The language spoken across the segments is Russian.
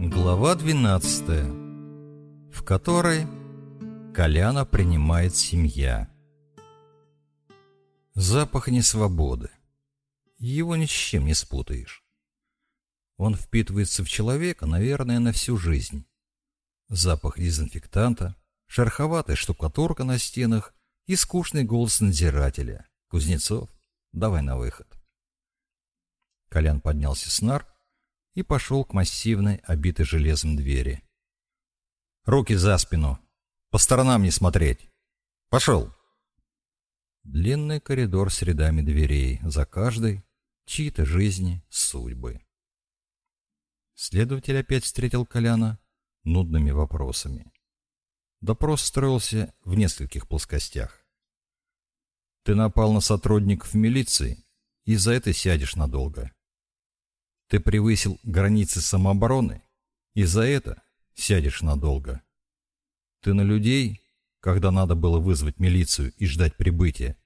Глава 12, в которой Коляна принимает семья. Запах несвободы. Его ни с чем не спутаешь. Он впитывается в человека, наверное, на всю жизнь. Запах дезинфектанта, шероховатая штукатурка на стенах и скучный голос надзирателя. Кузнецов, давай на выход. Колян поднялся с нар и пошел к массивной, обитой железом двери. «Руки за спину! По сторонам не смотреть! Пошел!» Длинный коридор с рядами дверей, за каждой чьи-то жизни, судьбы. Следователь опять встретил Коляна нудными вопросами. Допрос строился в нескольких плоскостях. Ты напал на сотрудников милиции, и за это сядешь надолго. Ты превысил границы самообороны, и за это сядешь надолго. Ты на людей, когда надо было вызвать милицию и ждать прибытия,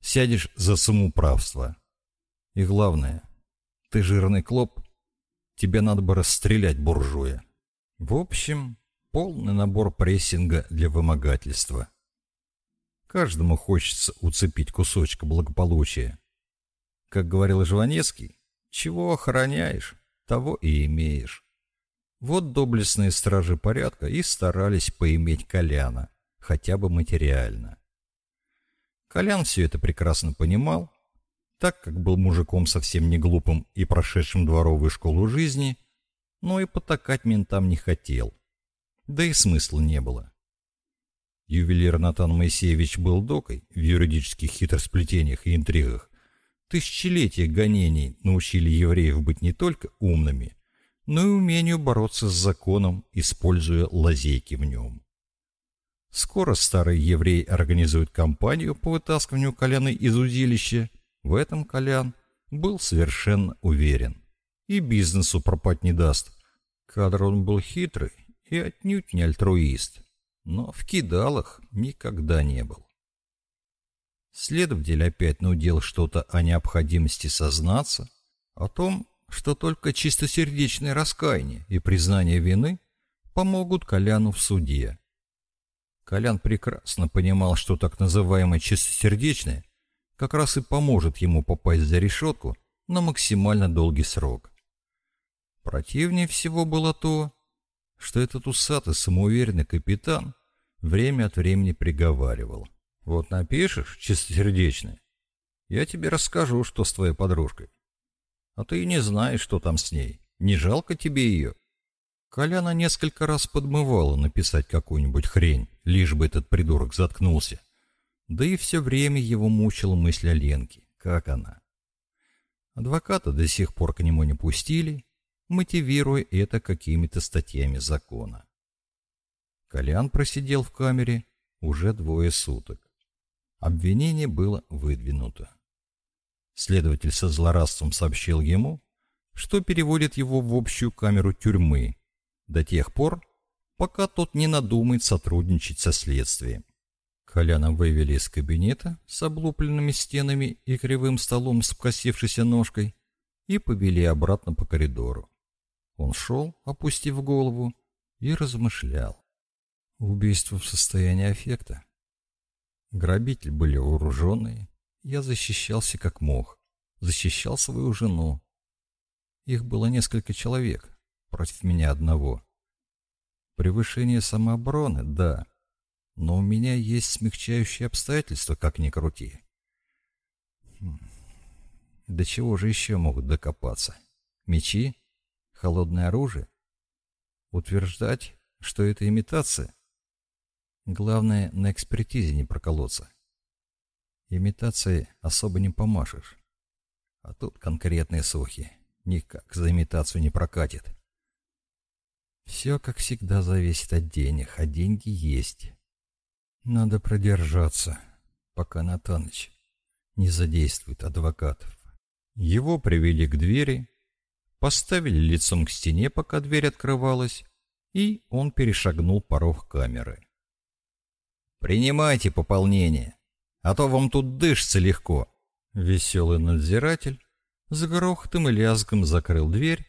сядешь за самоуправство. И главное, ты жирный клоп, тебе надо бы расстрелять буржуя. В общем, полный набор прессинга для вымогательства. Каждому хочется уцепить кусочка благополучия. Как говорил Жванецкий, чего охраняешь, того и имеешь. Вот доблестные стражи порядка и старались поиметь Коляна, хотя бы материально. Колян все это прекрасно понимал, так как был мужиком совсем не глупым и прошедшим дворовую школу жизни, но и потакать ментам не хотел. Да и смысла не было. Ювелир Натан Моисеевич был докой в юридических хитросплетениях и интригах, Тысячелетия гонений научили евреев быть не только умными, но и умению бороться с законом, используя лазейки в нем. Скоро старый еврей организует кампанию по вытаскиванию Коляна из узилища. В этом Колян был совершенно уверен. И бизнесу пропать не даст. Кадр он был хитрый и отнюдь не альтруист. Но в кидалах никогда не был. Следователь опять нудил что-то о необходимости сознаться, о том, что только чистосердечное раскаяние и признание вины помогут Коляну в суде. Колян прекрасно понимал, что так называемое чистосердечное как раз и поможет ему попасть за решетку на максимально долгий срок. Противнее всего было то, что этот усатый самоуверенный капитан время от времени приговаривал – вот напишешь чистосердечное, я тебе расскажу, что с твоей подружкой. А ты и не знаешь, что там с ней. Не жалко тебе ее? Коляна несколько раз подмывала написать какую-нибудь хрень, лишь бы этот придурок заткнулся. Да и все время его мучила мысль о Ленке. Как она? Адвоката до сих пор к нему не пустили, мотивируя это какими-то статьями закона. Колян просидел в камере уже двое суток. Обвинение было выдвинуто. Следователь со злорадством сообщил ему, что переводит его в общую камеру тюрьмы до тех пор, пока тот не надумает сотрудничать со следствием. Коляна вывели из кабинета с облупленными стенами и кривым столом с покосившейся ножкой и повели обратно по коридору. Он шел, опустив голову, и размышлял. Убийство в состоянии аффекта. Грабители были вооруженные. Я защищался как мог. Защищал свою жену. Их было несколько человек против меня одного. Превышение самообороны, да. Но у меня есть смягчающие обстоятельства, как ни крути. Хм. До чего же еще могут докопаться? Мечи? Холодное оружие? Утверждать, что это имитация? Главное, на экспертизе не проколоться. Имитацией особо не помашешь. А тут конкретные сухи. Никак за имитацию не прокатит. Все, как всегда, зависит от денег, а деньги есть. Надо продержаться, пока Натаныч не задействует адвокатов. Его привели к двери, поставили лицом к стене, пока дверь открывалась, и он перешагнул порог камеры. Принимайте пополнение, а то вам тут дышится легко. Веселый надзиратель с грохотом и лязгом закрыл дверь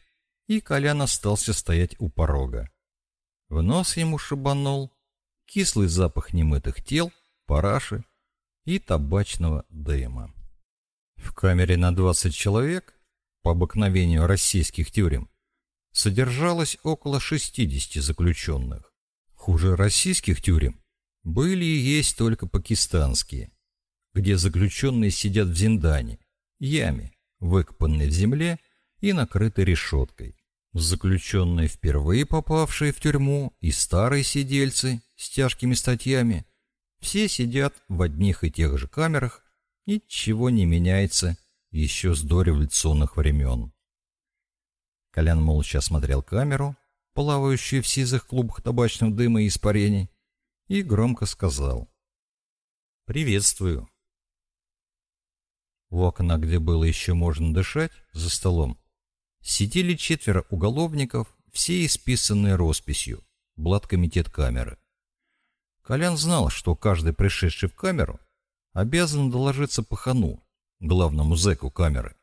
и Колян остался стоять у порога. В нос ему шибанул кислый запах немытых тел, параши и табачного дыма. В камере на 20 человек, по обыкновению российских тюрем, содержалось около 60 заключенных. Хуже российских тюрем были и есть только пакистанские, где заключенные сидят в зиндане, яме, выкопанной в земле и накрытой решеткой. Заключенные, впервые попавшие в тюрьму, и старые сидельцы с тяжкими статьями, все сидят в одних и тех же камерах, ничего не меняется еще с дореволюционных времен. Колян молча осмотрел камеру, плавающую в сизых клубах табачного дыма и испарений, и громко сказал «Приветствую». В окна, где было еще можно дышать, за столом, сидели четверо уголовников, все исписанные росписью, блаткомитет камеры. Колян знал, что каждый пришедший в камеру обязан доложиться пахану, главному зэку камеры,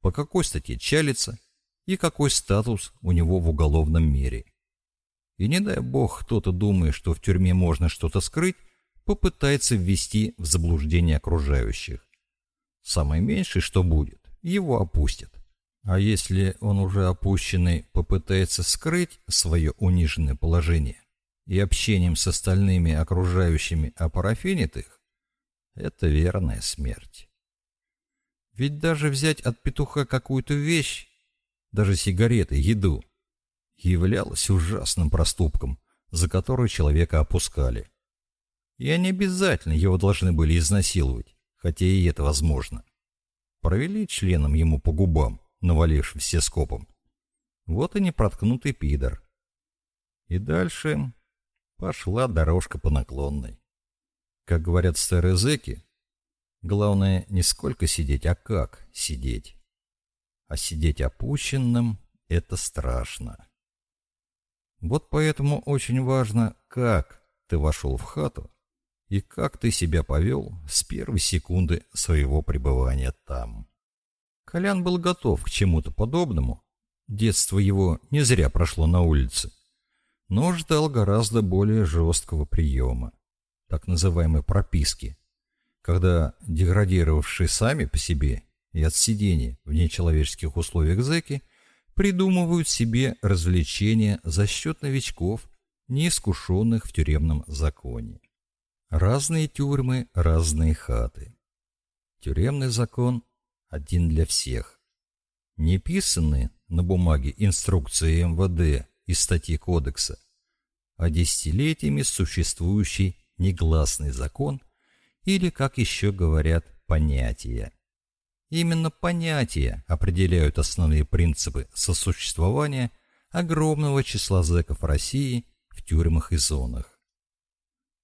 по какой статье чалится и какой статус у него в уголовном мире. И не дай бог кто-то думает, что в тюрьме можно что-то скрыть, попытается ввести в заблуждение окружающих. Самое меньшее, что будет, его опустят. А если он уже опущенный попытается скрыть свое униженное положение и общением с остальными окружающими опарафинит их, это верная смерть. Ведь даже взять от петуха какую-то вещь, даже сигареты, еду, являлось ужасным проступком, за который человека опускали. И они обязательно его должны были изнасиловать, хотя и это возможно. Провели членом ему по губам, навалившись все скопом. Вот и непроткнутый пидор. И дальше пошла дорожка по наклонной. Как говорят старые зэки, главное не сколько сидеть, а как сидеть. А сидеть опущенным — это страшно. Вот поэтому очень важно, как ты вошел в хату и как ты себя повел с первой секунды своего пребывания там. Колян был готов к чему-то подобному. Детство его не зря прошло на улице, но ждал гораздо более жесткого приема, так называемой прописки, когда деградировавшие сами по себе и от сидения в нечеловеческих условиях зэки придумывают себе развлечения за счет новичков, неискушенных в тюремном законе. Разные тюрьмы, разные хаты. Тюремный закон один для всех. Не писанные на бумаге инструкции МВД и статьи кодекса, а десятилетиями существующий негласный закон или, как еще говорят, понятия. Именно понятия определяют основные принципы сосуществования огромного числа зэков России в тюрьмах и зонах.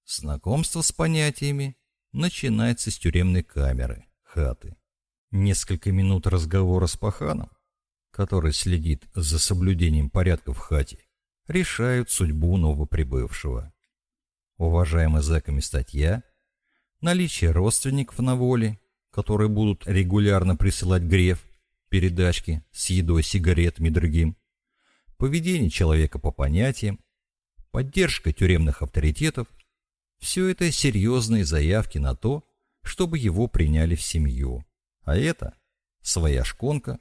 Знакомство с понятиями начинается с тюремной камеры, хаты. Несколько минут разговора с паханом, который следит за соблюдением порядка в хате, решают судьбу новоприбывшего. Уважаемая зэками статья, наличие родственников на воле, которые будут регулярно присылать греф, передачки с едой, сигаретами и другим, поведение человека по понятиям, поддержка тюремных авторитетов – все это серьезные заявки на то, чтобы его приняли в семью. А это своя шконка,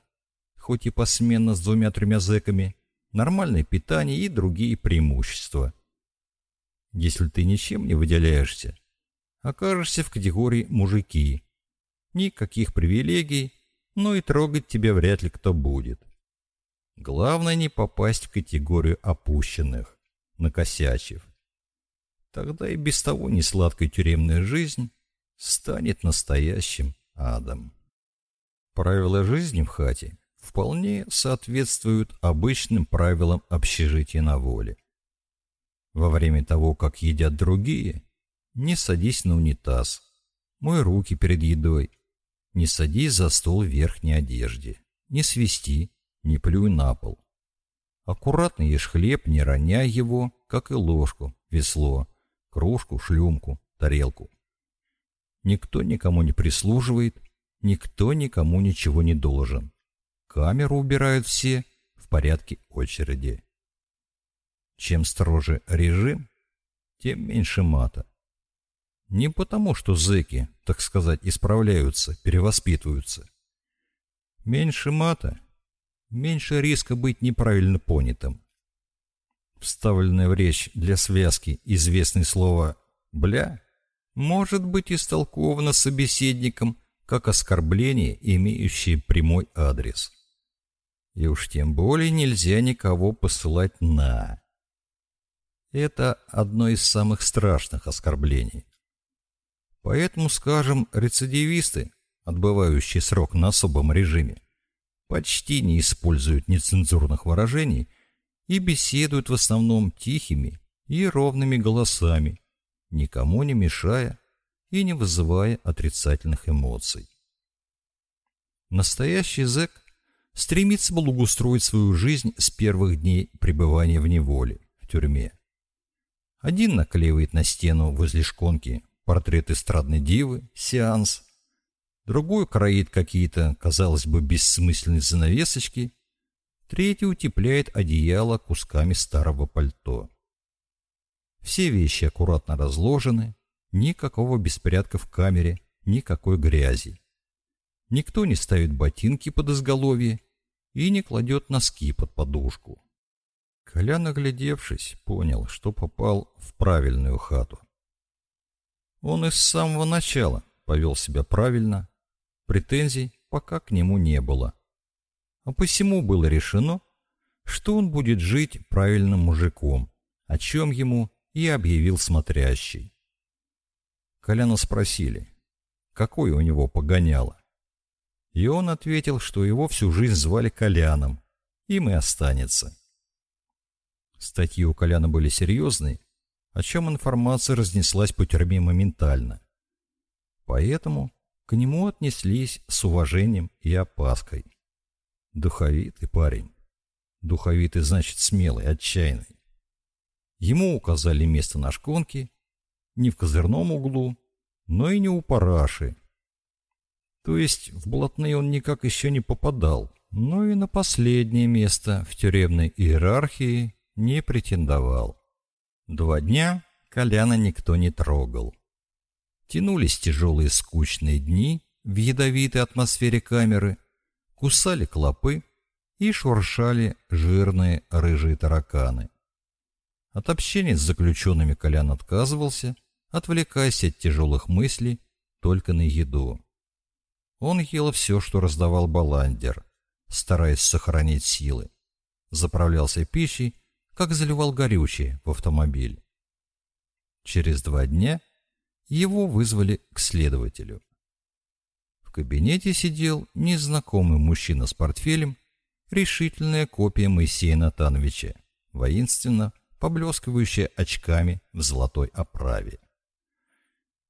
хоть и посменно с двумя-тремя зэками, нормальное питание и другие преимущества. Если ты ничем не выделяешься, окажешься в категории «мужики». Никаких привилегий, но и трогать тебя вряд ли кто будет. Главное не попасть в категорию опущенных, накосячив. Тогда и без того несладкая тюремная жизнь станет настоящим адом. Правила жизни в хате вполне соответствуют обычным правилам общежития на воле. Во время того, как едят другие, не садись на унитаз, мой руки перед едой, не садись за стол в верхней одежде, не свисти, не плюй на пол. Аккуратно ешь хлеб, не роняй его, как и ложку, весло, кружку, шлюмку, тарелку. Никто никому не прислуживает, Никто никому ничего не должен. Камеру убирают все, в порядке очереди. Чем строже режим, тем меньше мата. Не потому, что зэки, так сказать, исправляются, перевоспитываются. Меньше мата, меньше риска быть неправильно понятым. Вставленное в речь для связки известное слово «бля» может быть истолковано собеседником как оскорбление, имеющее прямой адрес. И уж тем более нельзя никого посылать на. Это одно из самых страшных оскорблений. Поэтому, скажем, рецидивисты, отбывающие срок на особом режиме, почти не используют нецензурных выражений и беседуют в основном тихими и ровными голосами, никому не мешая и не вызывая отрицательных эмоций. Настоящий зэк стремится благоустроить свою жизнь с первых дней пребывания в неволе, в тюрьме. Один наклеивает на стену возле шконки портрет эстрадной дивы, сеанс, другой кроит какие-то, казалось бы, бессмысленные занавесочки, третий утепляет одеяло кусками старого пальто. Все вещи аккуратно разложены, никакого беспорядка в камере, никакой грязи. Никто не ставит ботинки под изголовье и не кладет носки под подушку. Колян, оглядевшись, понял, что попал в правильную хату. Он и с самого начала повел себя правильно, претензий пока к нему не было. А посему было решено, что он будет жить правильным мужиком, о чем ему и объявил смотрящий. Коляна спросили, какое у него погоняло. И он ответил, что его всю жизнь звали Коляном, им и останется. Статьи у Коляна были серьезные, о чем информация разнеслась по тюрьме моментально. Поэтому к нему отнеслись с уважением и опаской. Духовитый парень. Духовитый значит смелый, отчаянный. Ему указали место на шконке, не в козырном углу, но и не у параши. То есть в блатные он никак еще не попадал, но и на последнее место в тюремной иерархии не претендовал. Два дня Коляна никто не трогал. Тянулись тяжелые скучные дни в ядовитой атмосфере камеры, кусали клопы и шуршали жирные рыжие тараканы. От общения с заключенными Колян отказывался, отвлекаясь от тяжелых мыслей только на еду. Он ел все, что раздавал Баландер, стараясь сохранить силы. Заправлялся пищей, как заливал горючее в автомобиль. Через два дня его вызвали к следователю. В кабинете сидел незнакомый мужчина с портфелем, решительная копия Моисея Натановича, воинственно поблескивающая очками в золотой оправе.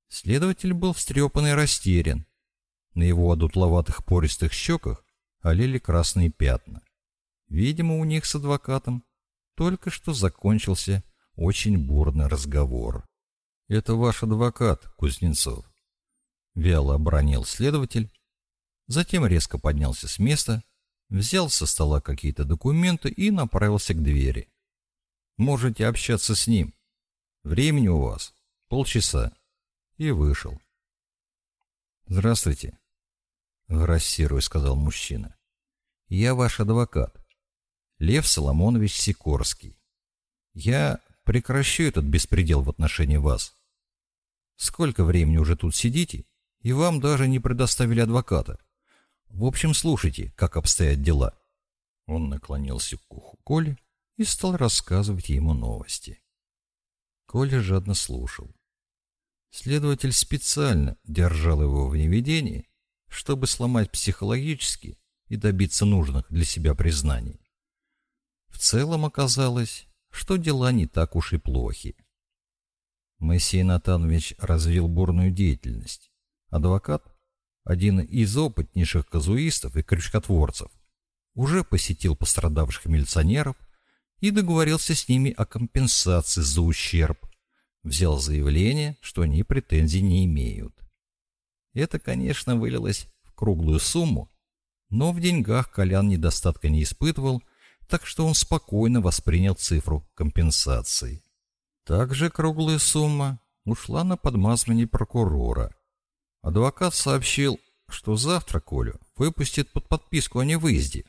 Следователь был встрепан и растерян. На его одутловатых пористых щеках олели красные пятна. Видимо, у них с адвокатом только что закончился очень бурный разговор. «Это ваш адвокат, Кузнецов», — вяло обронил следователь, затем резко поднялся с места, взял со стола какие-то документы и направился к двери. Можете общаться с ним. Времени у вас полчаса. И вышел. Здравствуйте. Грассируя, сказал мужчина. Я ваш адвокат. Лев Соломонович Сикорский. Я прекращу этот беспредел в отношении вас. Сколько времени уже тут сидите, и вам даже не предоставили адвоката. В общем, слушайте, как обстоят дела. Он наклонился к уху Коли и стал рассказывать ему новости. Коля жадно слушал. Следователь специально держал его в неведении, чтобы сломать психологически и добиться нужных для себя признаний. В целом оказалось, что дела не так уж и плохи. Моисей Натанович развил бурную деятельность. Адвокат, один из опытнейших казуистов и крючкотворцев, уже посетил пострадавших милиционеров и договорился с ними о компенсации за ущерб. Взял заявление, что они претензий не имеют. Это, конечно, вылилось в круглую сумму, но в деньгах Колян недостатка не испытывал, так что он спокойно воспринял цифру компенсации. Также круглая сумма ушла на подмазывание прокурора. Адвокат сообщил, что завтра Колю выпустят под подписку о невыезде,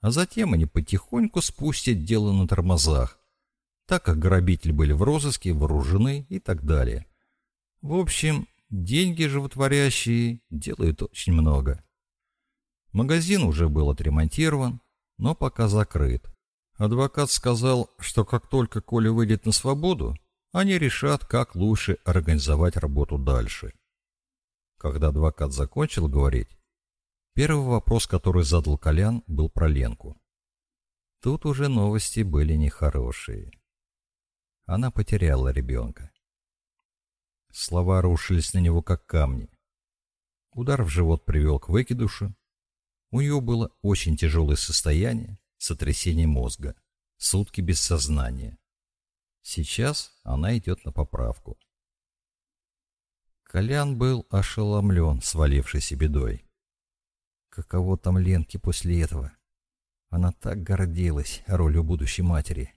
а затем они потихоньку спустят дело на тормозах, так как грабители были в розыске, вооружены и так далее. В общем, деньги животворящие делают очень много. Магазин уже был отремонтирован, но пока закрыт. Адвокат сказал, что как только Коля выйдет на свободу, они решат, как лучше организовать работу дальше. Когда адвокат закончил говорить, первый вопрос, который задал Колян, был про Ленку. Тут уже новости были нехорошие. Она потеряла ребенка. Слова рушились на него, как камни. Удар в живот привел к выкидушу. У нее было очень тяжелое состояние, сотрясение мозга, сутки без сознания. Сейчас она идет на поправку. Колян был ошеломлен свалившейся бедой. Каково там Ленке после этого? Она так гордилась ролью будущей матери.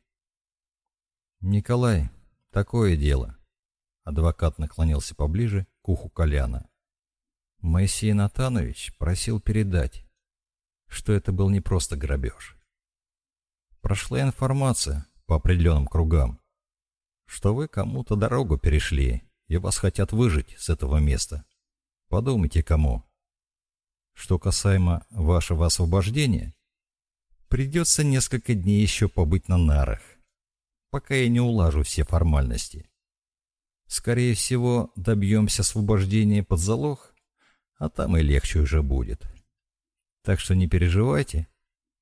«Николай, такое дело». Адвокат наклонился поближе к уху Коляна. Моисей Натанович просил передать, что это был не просто грабеж. Прошла информация по определенным кругам, что вы кому-то дорогу перешли, и вас хотят выжить с этого места. Подумайте, кому. Что касаемо вашего освобождения, придется несколько дней еще побыть на нарах, пока я не улажу все формальности. Скорее всего, добьемся освобождения под залог, а там и легче уже будет. Так что не переживайте,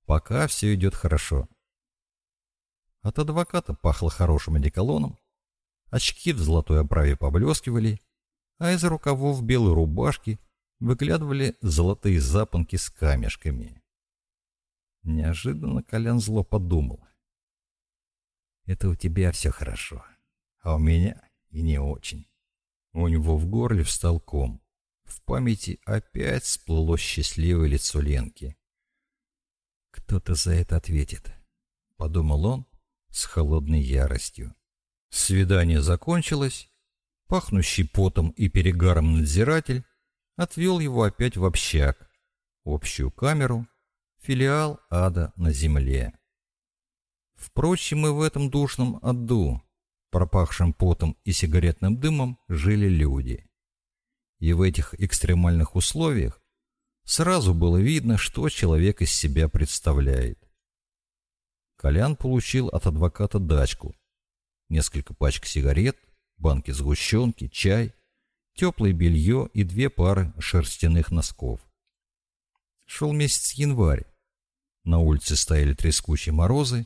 пока все идет хорошо. От адвоката пахло хорошим одеколоном, очки в золотой оправе поблескивали, а из рукавов белой рубашки выглядывали золотые запонки с камешками. Неожиданно Колян зло подумал. «Это у тебя все хорошо, а у меня и не очень». У него в горле встал ком. В памяти опять всплыло счастливое лицо Ленки. «Кто-то за это ответит», — подумал он, с холодной яростью. Свидание закончилось. Пахнущий потом и перегаром надзиратель отвел его опять в общак, общую камеру, филиал ада на земле. Впрочем, и в этом душном аду, пропахшем потом и сигаретным дымом, жили люди. И в этих экстремальных условиях сразу было видно, что человек из себя представляет. Колян получил от адвоката дачку. Несколько пачек сигарет, банки сгущенки, чай, теплое белье и две пары шерстяных носков. Шел месяц январь. На улице стояли трескучие морозы,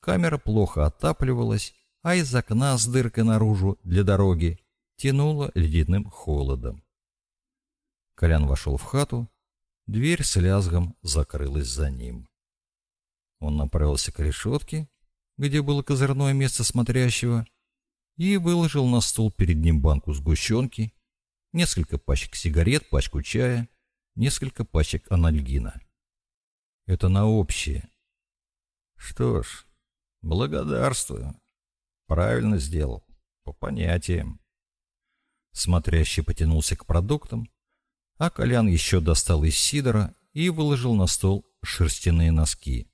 камера плохо отапливалась, а из окна с дыркой наружу для дороги тянуло ледяным холодом. Колян вошел в хату, дверь с лязгом закрылась за ним. Он направился к решетке, где было козырное место смотрящего, и выложил на стол перед ним банку сгущенки, несколько пачек сигарет, пачку чая, несколько пачек анальгина. Это на общее. Что ж, благодарствую. Правильно сделал. По понятиям. Смотрящий потянулся к продуктам, а Колян еще достал из сидора и выложил на стол шерстяные носки.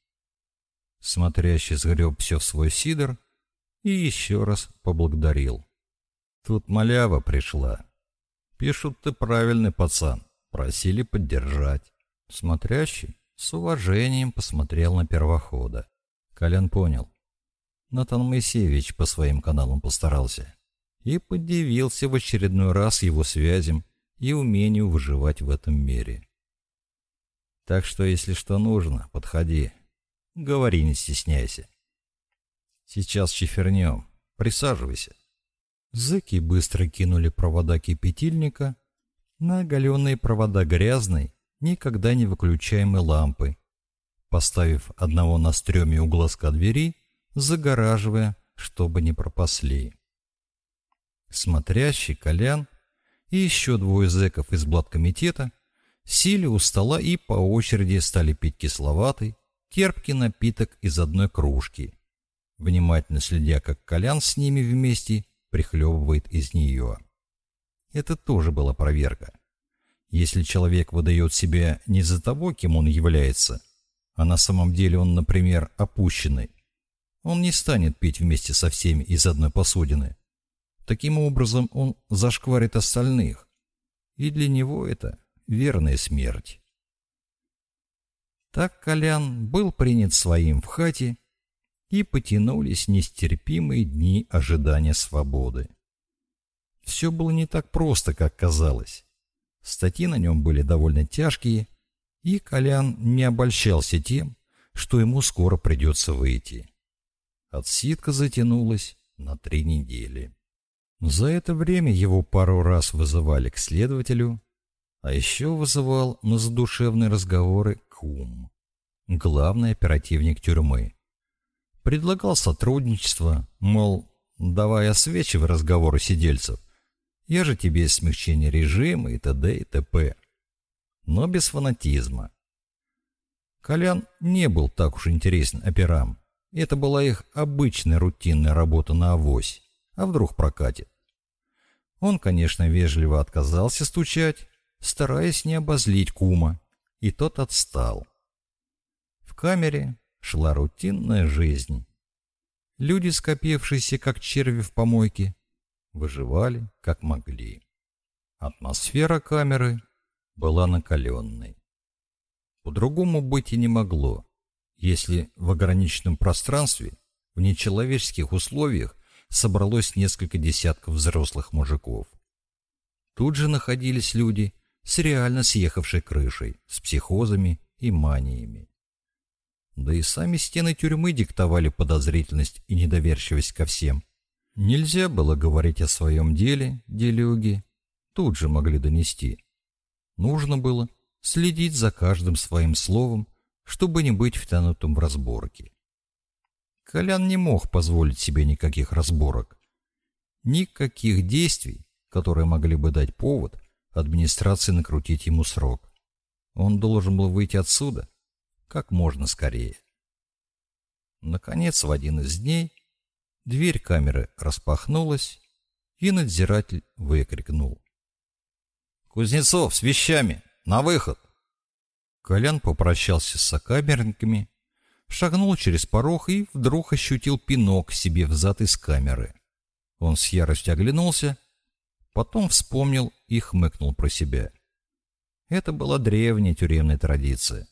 Смотрящий сгреб все в свой сидор и еще раз поблагодарил. Тут малява пришла. Пишут, ты правильный пацан. Просили поддержать. Смотрящий с уважением посмотрел на первохода. Колян понял. Натан Моисеевич по своим каналам постарался. И подивился в очередной раз его связям и умению выживать в этом мире. Так что, если что нужно, подходи, Говори, не стесняйся. Сейчас чифернем. Присаживайся. Зыки быстро кинули провода кипятильника на оголенные провода грязной, никогда не выключаемой лампы, поставив одного на стреме у глазка двери, загораживая, чтобы не пропасли. Смотрящий, Колян и еще двое зэков из блаткомитета сели у стола и по очереди стали пить кисловатый, терпкий напиток из одной кружки, внимательно следя, как Колян с ними вместе прихлебывает из нее. Это тоже была проверка. Если человек выдает себя не за того, кем он является, а на самом деле он, например, опущенный, он не станет пить вместе со всеми из одной посудины. Таким образом, он зашкварит остальных, и для него это верная смерть. Так Колян был принят своим в хате, и потянулись нестерпимые дни ожидания свободы. Все было не так просто, как казалось. Статьи на нем были довольно тяжкие, и Колян не обольщался тем, что ему скоро придется выйти. Отсидка затянулась на три недели. За это время его пару раз вызывали к следователю, а еще вызывал на задушевные разговоры кум, главный оперативник тюрьмы. Предлагал сотрудничество, мол, давай освечивай разговоры сидельцев, я же тебе смягчение режима и т.д. и т.п. Но без фанатизма. Колян не был так уж интересен операм. Это была их обычная рутинная работа на авось. А вдруг прокатит? Он, конечно, вежливо отказался стучать, стараясь не обозлить кума, и тот отстал. В камере шла рутинная жизнь. Люди, скопившиеся как черви в помойке, выживали как могли. Атмосфера камеры была накаленной. По-другому быть и не могло, если в ограниченном пространстве, в нечеловеческих условиях собралось несколько десятков взрослых мужиков. Тут же находились люди с реально съехавшей крышей, с психозами и маниями. Да и сами стены тюрьмы диктовали подозрительность и недоверчивость ко всем, Нельзя было говорить о своем деле, делюги, тут же могли донести. Нужно было следить за каждым своим словом, чтобы не быть втянутым в разборки. Колян не мог позволить себе никаких разборок. Никаких действий, которые могли бы дать повод администрации накрутить ему срок. Он должен был выйти отсюда как можно скорее. Наконец, в один из дней Дверь камеры распахнулась, и надзиратель выкрикнул. «Кузнецов, с вещами! На выход!» Колян попрощался с сокамерниками, шагнул через порог и вдруг ощутил пинок себе взад из камеры. Он с яростью оглянулся, потом вспомнил и хмыкнул про себя. Это была древняя тюремная традиция.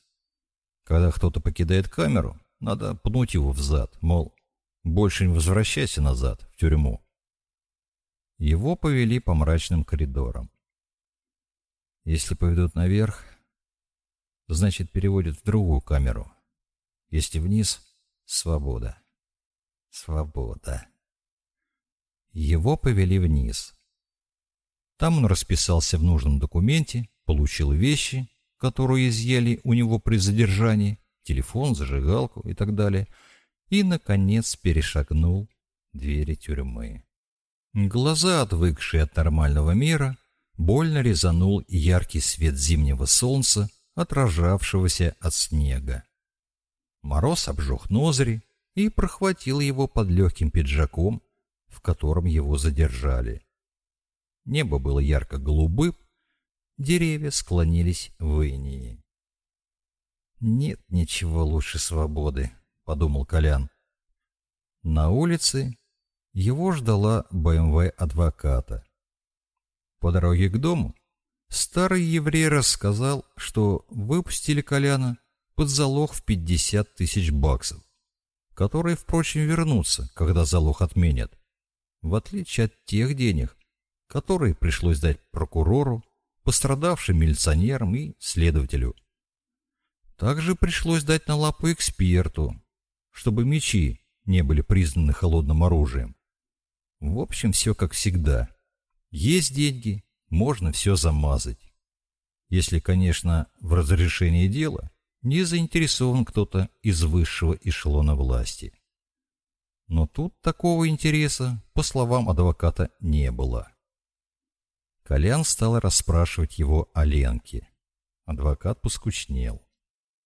Когда кто-то покидает камеру, надо пнуть его взад, мол, больше не возвращайся назад, в тюрьму. Его повели по мрачным коридорам. Если поведут наверх, значит переводят в другую камеру. Если вниз — свобода. Свобода. Его повели вниз. Там он расписался в нужном документе, получил вещи, которые изъяли у него при задержании, телефон, зажигалку и так далее — и, наконец, перешагнул двери тюрьмы. Глаза, отвыкшие от нормального мира, больно резанул яркий свет зимнего солнца, отражавшегося от снега. Мороз обжег ноздри и прохватил его под легким пиджаком, в котором его задержали. Небо было ярко-голубым, деревья склонились в инии. Нет ничего лучше свободы, подумал Колян. На улице его ждала БМВ адвоката. По дороге к дому старый еврей рассказал, что выпустили Коляна под залог в 50 тысяч баксов, которые, впрочем, вернутся, когда залог отменят, в отличие от тех денег, которые пришлось дать прокурору, пострадавшим милиционерам и следователю. Также пришлось дать на лапу эксперту, чтобы мечи не были признаны холодным оружием. В общем, все как всегда. Есть деньги, можно все замазать. Если, конечно, в разрешении дела не заинтересован кто-то из высшего эшелона власти. Но тут такого интереса, по словам адвоката, не было. Колян стал расспрашивать его о Ленке. Адвокат поскучнел.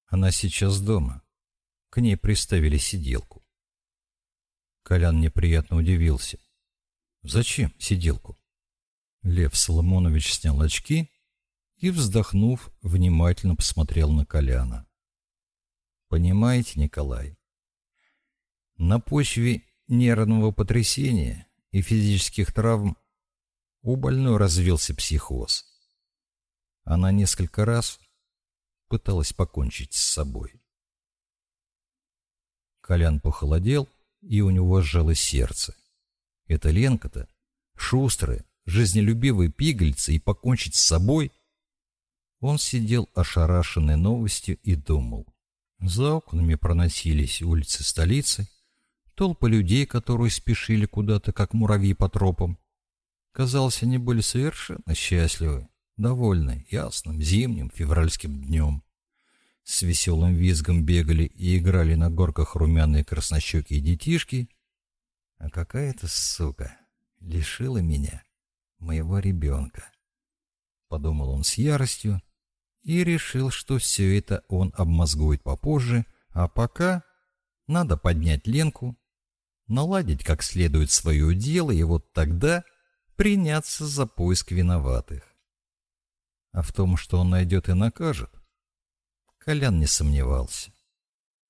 Она сейчас дома. к ней приставили сиделку. Колян неприятно удивился. «Зачем сиделку?» Лев Соломонович снял очки и, вздохнув, внимательно посмотрел на Коляна. «Понимаете, Николай, на почве нервного потрясения и физических травм у больной развился психоз. Она несколько раз пыталась покончить с собой. Колян похолодел, и у него сжалось сердце. Это Ленка-то, шустрая, жизнелюбивая пигольца, и покончить с собой? Он сидел ошарашенный новостью и думал. За окнами проносились улицы столицы, толпы людей, которые спешили куда-то, как муравьи по тропам. Казалось, они были совершенно счастливы, довольны ясным зимним февральским днем. С веселым визгом бегали и играли на горках румяные краснощекие детишки. А какая-то сука лишила меня моего ребенка. Подумал он с яростью и решил, что все это он обмозгует попозже, а пока надо поднять Ленку, наладить как следует свое дело и вот тогда приняться за поиск виноватых. А в том, что он найдет и накажет, Колян не сомневался.